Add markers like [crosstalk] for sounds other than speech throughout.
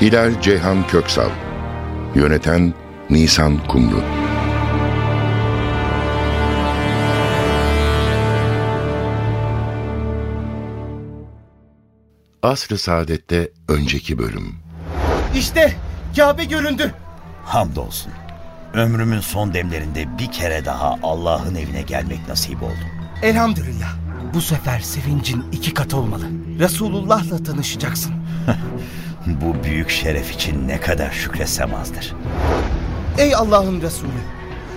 Hilal Ceyhan Köksal Yöneten Nisan Kumru Asr-ı Saadet'te önceki bölüm İşte Kabe göründü. Hamdolsun. Ömrümün son demlerinde bir kere daha Allah'ın evine gelmek nasip oldu. Elhamdülillah. Bu sefer sevincin iki kat olmalı. Resulullah'la tanışacaksın. [laughs] Bu büyük şeref için ne kadar şükretsem azdır. Ey Allah'ın Resulü.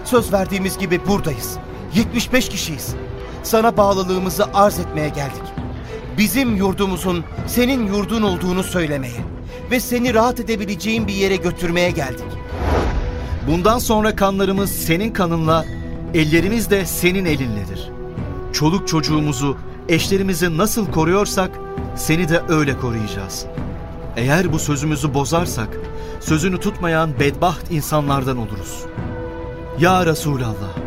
Söz verdiğimiz gibi buradayız. 75 kişiyiz. Sana bağlılığımızı arz etmeye geldik. Bizim yurdumuzun senin yurdun olduğunu söylemeye ve seni rahat edebileceğin bir yere götürmeye geldik. Bundan sonra kanlarımız senin kanınla, ellerimiz de senin elinledir. Çoluk çocuğumuzu, eşlerimizi nasıl koruyorsak seni de öyle koruyacağız. Eğer bu sözümüzü bozarsak, sözünü tutmayan bedbaht insanlardan oluruz. Ya Resulallah,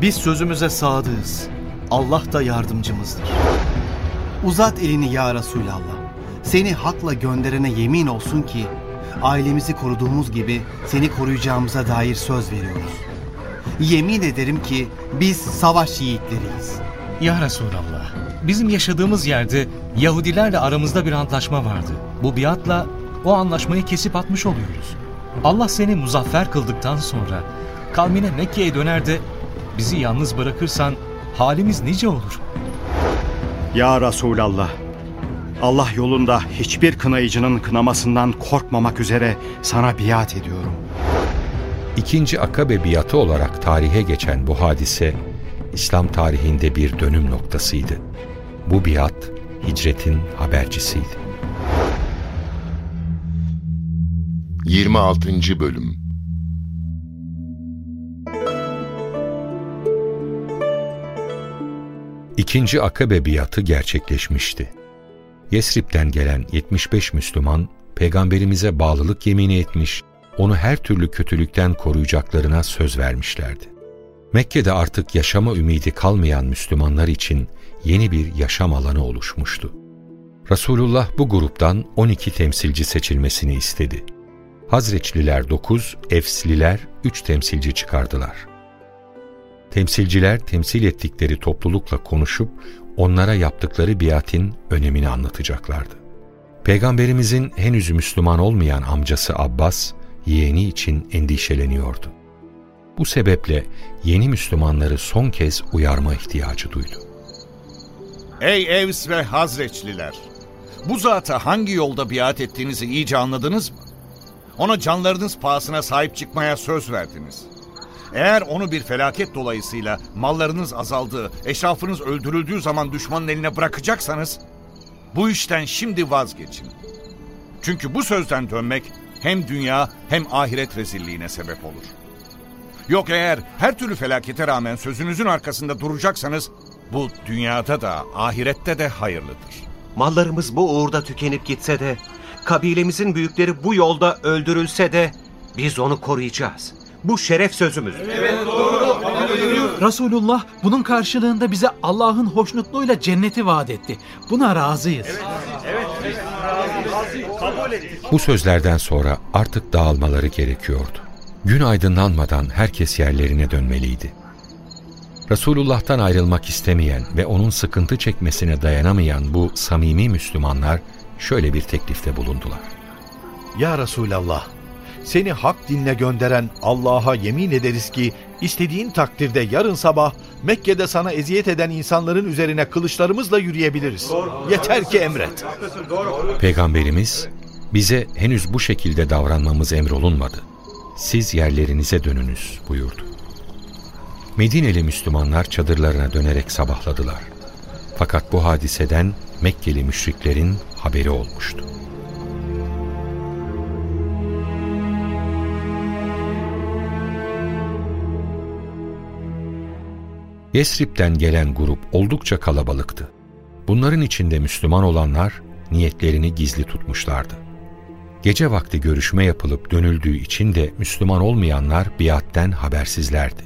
biz sözümüze sadığız. Allah da yardımcımızdır. Uzat elini ya Resulallah. Seni hakla gönderene yemin olsun ki ailemizi koruduğumuz gibi seni koruyacağımıza dair söz veriyoruz. Yemin ederim ki biz savaş yiğitleriyiz. Ya Resulallah, bizim yaşadığımız yerde Yahudilerle aramızda bir antlaşma vardı. Bu biatla o anlaşmayı kesip atmış oluyoruz. Allah seni muzaffer kıldıktan sonra kavmine Mekke'ye döner de bizi yalnız bırakırsan halimiz nice olur. Ya Resulallah, Allah yolunda hiçbir kınayıcının kınamasından korkmamak üzere sana biat ediyorum. İkinci Akabe biatı olarak tarihe geçen bu hadise, İslam tarihinde bir dönüm noktasıydı. Bu biat, hicretin habercisiydi. 26. Bölüm İkinci Akabe biatı gerçekleşmişti. Yesrib'den gelen 75 Müslüman, Peygamberimize bağlılık yemini etmiş, onu her türlü kötülükten koruyacaklarına söz vermişlerdi. Mekke'de artık yaşama ümidi kalmayan Müslümanlar için yeni bir yaşam alanı oluşmuştu. Resulullah bu gruptan 12 temsilci seçilmesini istedi. Hazreçliler 9, Efsliler 3 temsilci çıkardılar. Temsilciler temsil ettikleri toplulukla konuşup onlara yaptıkları biatin önemini anlatacaklardı. Peygamberimizin henüz Müslüman olmayan amcası Abbas, yeğeni için endişeleniyordu. Bu sebeple yeni Müslümanları son kez uyarma ihtiyacı duydu. Ey Evs ve Hazreçliler! Bu zata hangi yolda biat ettiğinizi iyice anladınız mı? Ona canlarınız pahasına sahip çıkmaya söz verdiniz. Eğer onu bir felaket dolayısıyla mallarınız azaldığı, eşrafınız öldürüldüğü zaman düşmanın eline bırakacaksanız, bu işten şimdi vazgeçin. Çünkü bu sözden dönmek hem dünya hem ahiret rezilliğine sebep olur. Yok eğer her türlü felakete rağmen sözünüzün arkasında duracaksanız, bu dünyada da ahirette de hayırlıdır. Mallarımız bu uğurda tükenip gitse de, kabilemizin büyükleri bu yolda öldürülse de biz onu koruyacağız. Bu şeref sözümüz. Resulullah bunun karşılığında bize Allah'ın hoşnutluğuyla cenneti vaat etti. Buna razıyız. Bu sözlerden sonra artık dağılmaları gerekiyordu. Gün aydınlanmadan herkes yerlerine dönmeliydi. Resulullah'tan ayrılmak istemeyen ve onun sıkıntı çekmesine dayanamayan bu samimi Müslümanlar şöyle bir teklifte bulundular. Ya Resulallah, seni hak dinle gönderen Allah'a yemin ederiz ki istediğin takdirde yarın sabah Mekke'de sana eziyet eden insanların üzerine kılıçlarımızla yürüyebiliriz. Yeter ki emret. Peygamberimiz bize henüz bu şekilde davranmamız emrolunmadı siz yerlerinize dönünüz buyurdu. Medineli Müslümanlar çadırlarına dönerek sabahladılar. Fakat bu hadiseden Mekkeli müşriklerin haberi olmuştu. Yesrib'den gelen grup oldukça kalabalıktı. Bunların içinde Müslüman olanlar niyetlerini gizli tutmuşlardı. Gece vakti görüşme yapılıp dönüldüğü için de Müslüman olmayanlar biatten habersizlerdi.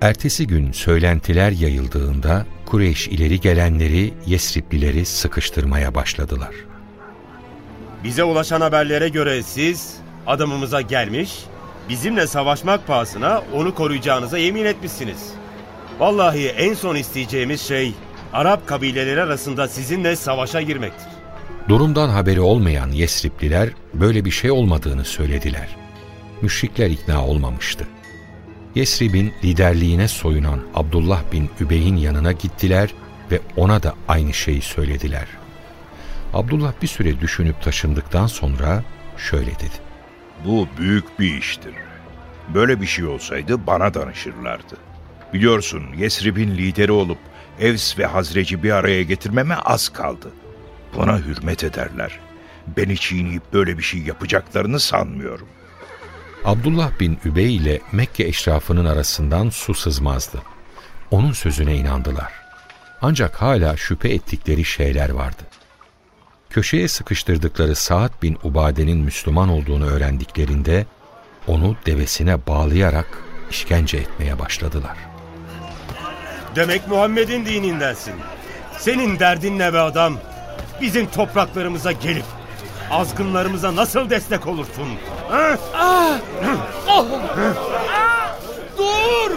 Ertesi gün söylentiler yayıldığında Kureyş ileri gelenleri Yesriplileri sıkıştırmaya başladılar. Bize ulaşan haberlere göre siz adamımıza gelmiş, bizimle savaşmak pahasına onu koruyacağınıza yemin etmişsiniz. Vallahi en son isteyeceğimiz şey Arap kabileleri arasında sizinle savaşa girmektir. Durumdan haberi olmayan Yesripliler böyle bir şey olmadığını söylediler. Müşrikler ikna olmamıştı. Yesrib'in liderliğine soyunan Abdullah bin Übey'in yanına gittiler ve ona da aynı şeyi söylediler. Abdullah bir süre düşünüp taşındıktan sonra şöyle dedi. Bu büyük bir iştir. Böyle bir şey olsaydı bana danışırlardı. Biliyorsun Yesrib'in lideri olup Evs ve Hazreci bir araya getirmeme az kaldı. Buna hürmet ederler. Beni çiğneyip böyle bir şey yapacaklarını sanmıyorum. Abdullah bin Übey ile Mekke eşrafının arasından su sızmazdı. Onun sözüne inandılar. Ancak hala şüphe ettikleri şeyler vardı. Köşeye sıkıştırdıkları Saad bin Ubade'nin Müslüman olduğunu öğrendiklerinde onu devesine bağlayarak işkence etmeye başladılar. Demek Muhammed'in dinindensin. Senin derdin ne be adam? Bizim topraklarımıza gelip azgınlarımıza nasıl destek olursun? Ha? Ah! Oh! Ah! Dur!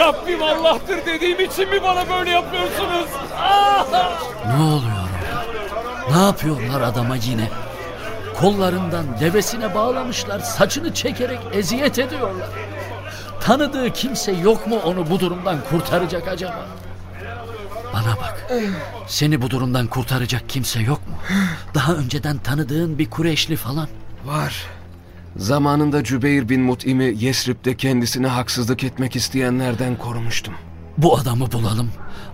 Rabbim Allah'tır dediğim için mi bana böyle yapıyorsunuz? Ah! Ne oluyor? Ne yapıyorlar adama yine? Kollarından devesine bağlamışlar, saçını çekerek eziyet ediyorlar. Tanıdığı kimse yok mu onu bu durumdan kurtaracak acaba? Bana bak. Seni bu durumdan kurtaracak kimse yok mu? Daha önceden tanıdığın bir Kureyşli falan. Var. Zamanında Cübeyr bin Mut'im'i Yesrib'de kendisine haksızlık etmek isteyenlerden korumuştum. Bu adamı bulalım.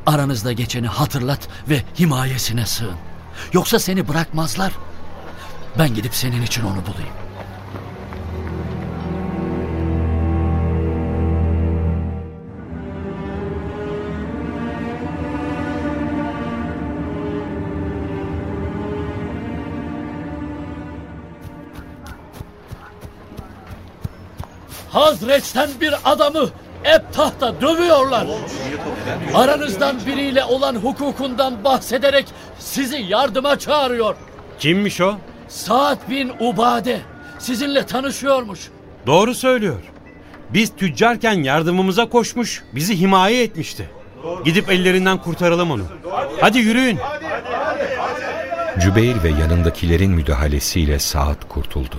Aranızda geçeni hatırlat ve himayesine sığın. Yoksa seni bırakmazlar. Ben gidip senin için onu bulayım. Hazreç'ten bir adamı Ebtah'ta dövüyorlar. Aranızdan biriyle olan hukukundan bahsederek sizi yardıma çağırıyor. Kimmiş o? Saad bin Ubade sizinle tanışıyormuş. Doğru söylüyor. Biz tüccarken yardımımıza koşmuş, bizi himaye etmişti. Gidip ellerinden kurtaralım onu. Hadi yürüyün. Cübeyr ve yanındakilerin müdahalesiyle Saad kurtuldu.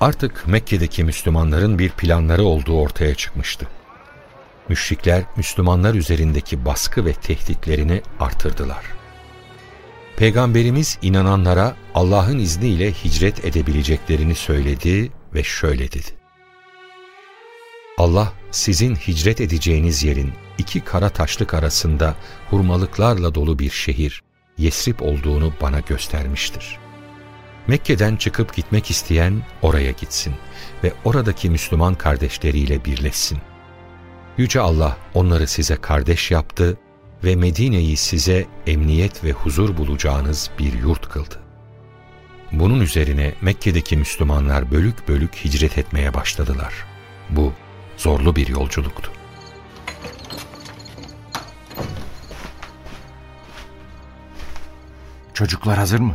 Artık Mekke'deki Müslümanların bir planları olduğu ortaya çıkmıştı. Müşrikler Müslümanlar üzerindeki baskı ve tehditlerini artırdılar. Peygamberimiz inananlara Allah'ın izniyle hicret edebileceklerini söyledi ve şöyle dedi. Allah sizin hicret edeceğiniz yerin iki kara taşlık arasında hurmalıklarla dolu bir şehir, Yesrib olduğunu bana göstermiştir. Mekke'den çıkıp gitmek isteyen oraya gitsin ve oradaki Müslüman kardeşleriyle birleşsin. Yüce Allah onları size kardeş yaptı ve Medine'yi size emniyet ve huzur bulacağınız bir yurt kıldı. Bunun üzerine Mekke'deki Müslümanlar bölük bölük hicret etmeye başladılar. Bu zorlu bir yolculuktu. Çocuklar hazır mı?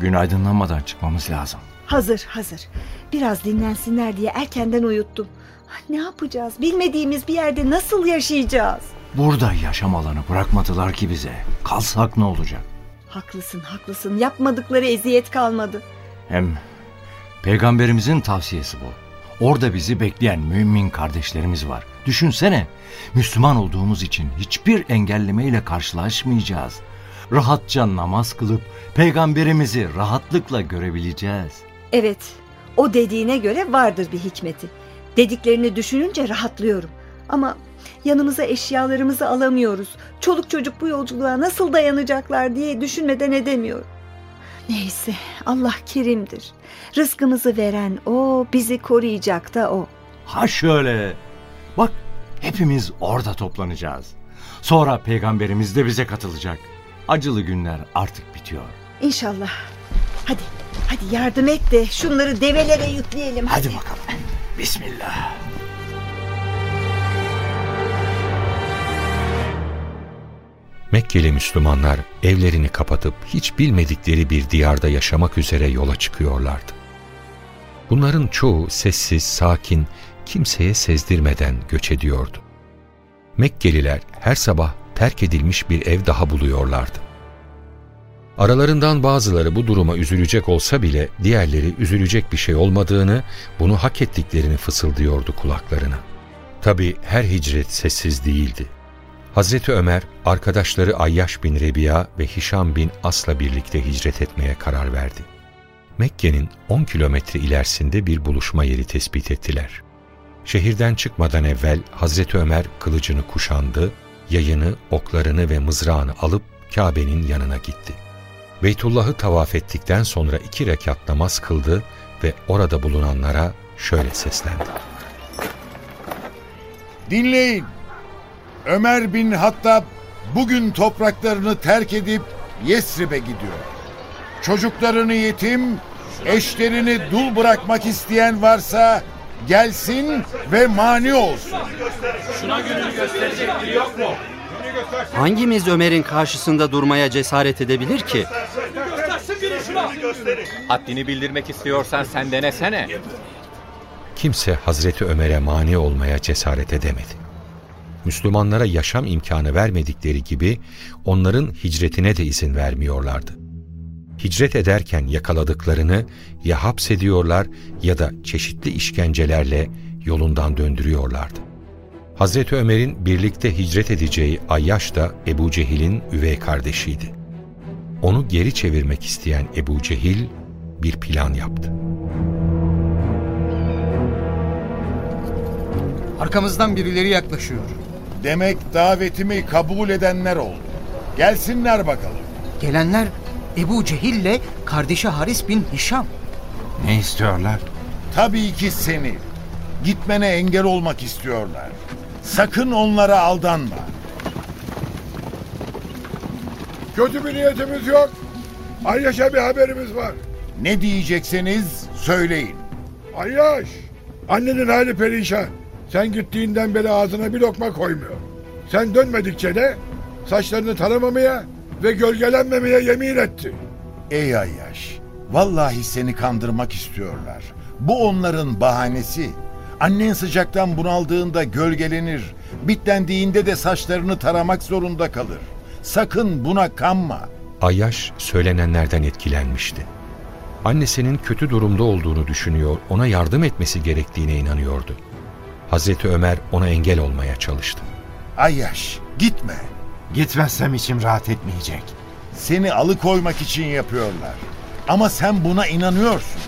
Gün aydınlanmadan çıkmamız lazım. Hazır hazır. Biraz dinlensinler diye erkenden uyuttum. Ne yapacağız? Bilmediğimiz bir yerde nasıl yaşayacağız? Burada yaşam alanı bırakmadılar ki bize. Kalsak ne olacak? Haklısın haklısın. Yapmadıkları eziyet kalmadı. Hem peygamberimizin tavsiyesi bu. Orada bizi bekleyen mümin kardeşlerimiz var. Düşünsene, Müslüman olduğumuz için hiçbir engellemeyle karşılaşmayacağız. Rahatça namaz kılıp peygamberimizi rahatlıkla görebileceğiz. Evet, o dediğine göre vardır bir hikmeti. Dediklerini düşününce rahatlıyorum. Ama yanımıza eşyalarımızı alamıyoruz. Çoluk çocuk bu yolculuğa nasıl dayanacaklar diye düşünmeden edemiyorum. Neyse Allah kerimdir. Rızkımızı veren o, bizi koruyacak da o. Ha şöyle. Bak Hepimiz orada toplanacağız. Sonra peygamberimiz de bize katılacak. Acılı günler artık bitiyor. İnşallah. Hadi, hadi yardım et de şunları develere yükleyelim. Hadi bakalım. Bismillah. Mekkeli Müslümanlar evlerini kapatıp hiç bilmedikleri bir diyarda yaşamak üzere yola çıkıyorlardı. Bunların çoğu sessiz, sakin, kimseye sezdirmeden göç ediyordu. Mekkeliler her sabah terk edilmiş bir ev daha buluyorlardı. Aralarından bazıları bu duruma üzülecek olsa bile diğerleri üzülecek bir şey olmadığını, bunu hak ettiklerini fısıldıyordu kulaklarına. Tabi her hicret sessiz değildi. Hazreti Ömer, arkadaşları Ayyaş bin Rebiya ve Hişam bin As'la birlikte hicret etmeye karar verdi. Mekke'nin 10 kilometre ilerisinde bir buluşma yeri tespit ettiler. Şehirden çıkmadan evvel Hazreti Ömer kılıcını kuşandı, yayını, oklarını ve mızrağını alıp Kabe'nin yanına gitti. Beytullah'ı tavaf ettikten sonra iki rekat namaz kıldı ve orada bulunanlara şöyle seslendi. Dinleyin. Ömer bin Hattab bugün topraklarını terk edip Yesrib'e gidiyor. Çocuklarını yetim, eşlerini dul bırakmak isteyen varsa gelsin ve mani olsun. Şuna gününü gösterecek biri yok mu? Hangimiz Ömer'in karşısında durmaya cesaret edebilir ki? Haddini bildirmek istiyorsan sen denesene. Kimse Hazreti Ömer'e mani olmaya cesaret edemedi. Müslümanlara yaşam imkanı vermedikleri gibi onların hicretine de izin vermiyorlardı. Hicret ederken yakaladıklarını ya hapsediyorlar ya da çeşitli işkencelerle yolundan döndürüyorlardı. Hazreti Ömer'in birlikte hicret edeceği Ayyaş da Ebu Cehil'in üvey kardeşiydi. Onu geri çevirmek isteyen Ebu Cehil bir plan yaptı. Arkamızdan birileri yaklaşıyor. Demek davetimi kabul edenler oldu. Gelsinler bakalım. Gelenler Ebu Cehil'le kardeşi Haris bin Hişam. Ne istiyorlar? Tabii ki seni. Gitmene engel olmak istiyorlar. Sakın onlara aldanma. Kötü bir niyetimiz yok. Ayyaş'a bir haberimiz var. Ne diyecekseniz söyleyin. Ayyaş, annenin hali perişan. Sen gittiğinden beri ağzına bir lokma koymuyor. Sen dönmedikçe de saçlarını taramamaya ve gölgelenmemeye yemin etti. Ey Ayyaş, vallahi seni kandırmak istiyorlar. Bu onların bahanesi. Annen sıcaktan bunaldığında gölgelenir, bitlendiğinde de saçlarını taramak zorunda kalır. Sakın buna kanma. Ayyaş söylenenlerden etkilenmişti. Annesinin kötü durumda olduğunu düşünüyor, ona yardım etmesi gerektiğine inanıyordu. Hazreti Ömer ona engel olmaya çalıştı. Ayyaş, gitme. Gitmezsem içim rahat etmeyecek. Seni alıkoymak için yapıyorlar. Ama sen buna inanıyorsun.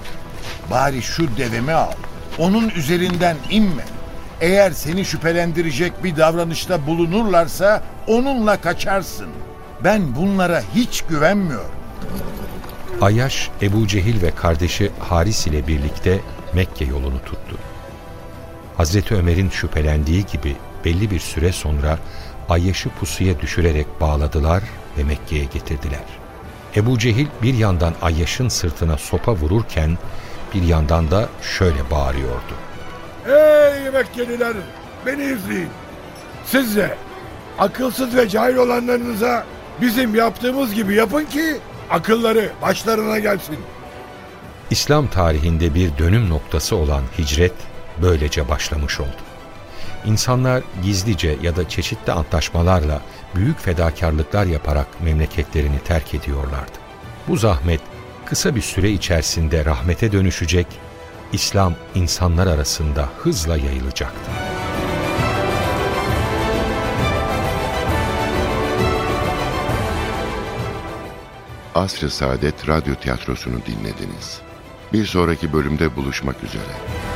Bari şu devemi al. Onun üzerinden inme. Eğer seni şüphelendirecek bir davranışta bulunurlarsa onunla kaçarsın. Ben bunlara hiç güvenmiyorum. Ayyaş, Ebu Cehil ve kardeşi Haris ile birlikte Mekke yolunu tuttu. Hazreti Ömer'in şüphelendiği gibi belli bir süre sonra Ayyaş'ı pusuya düşürerek bağladılar ve Mekke'ye getirdiler. Ebu Cehil bir yandan Ayyaş'ın sırtına sopa vururken bir yandan da şöyle bağırıyordu. Ey Mekkeliler beni izleyin. Siz de akılsız ve cahil olanlarınıza bizim yaptığımız gibi yapın ki akılları başlarına gelsin. İslam tarihinde bir dönüm noktası olan hicret böylece başlamış oldu. İnsanlar gizlice ya da çeşitli antlaşmalarla büyük fedakarlıklar yaparak memleketlerini terk ediyorlardı. Bu zahmet kısa bir süre içerisinde rahmete dönüşecek, İslam insanlar arasında hızla yayılacaktı. Asr-ı Saadet Radyo Tiyatrosu'nu dinlediniz. Bir sonraki bölümde buluşmak üzere.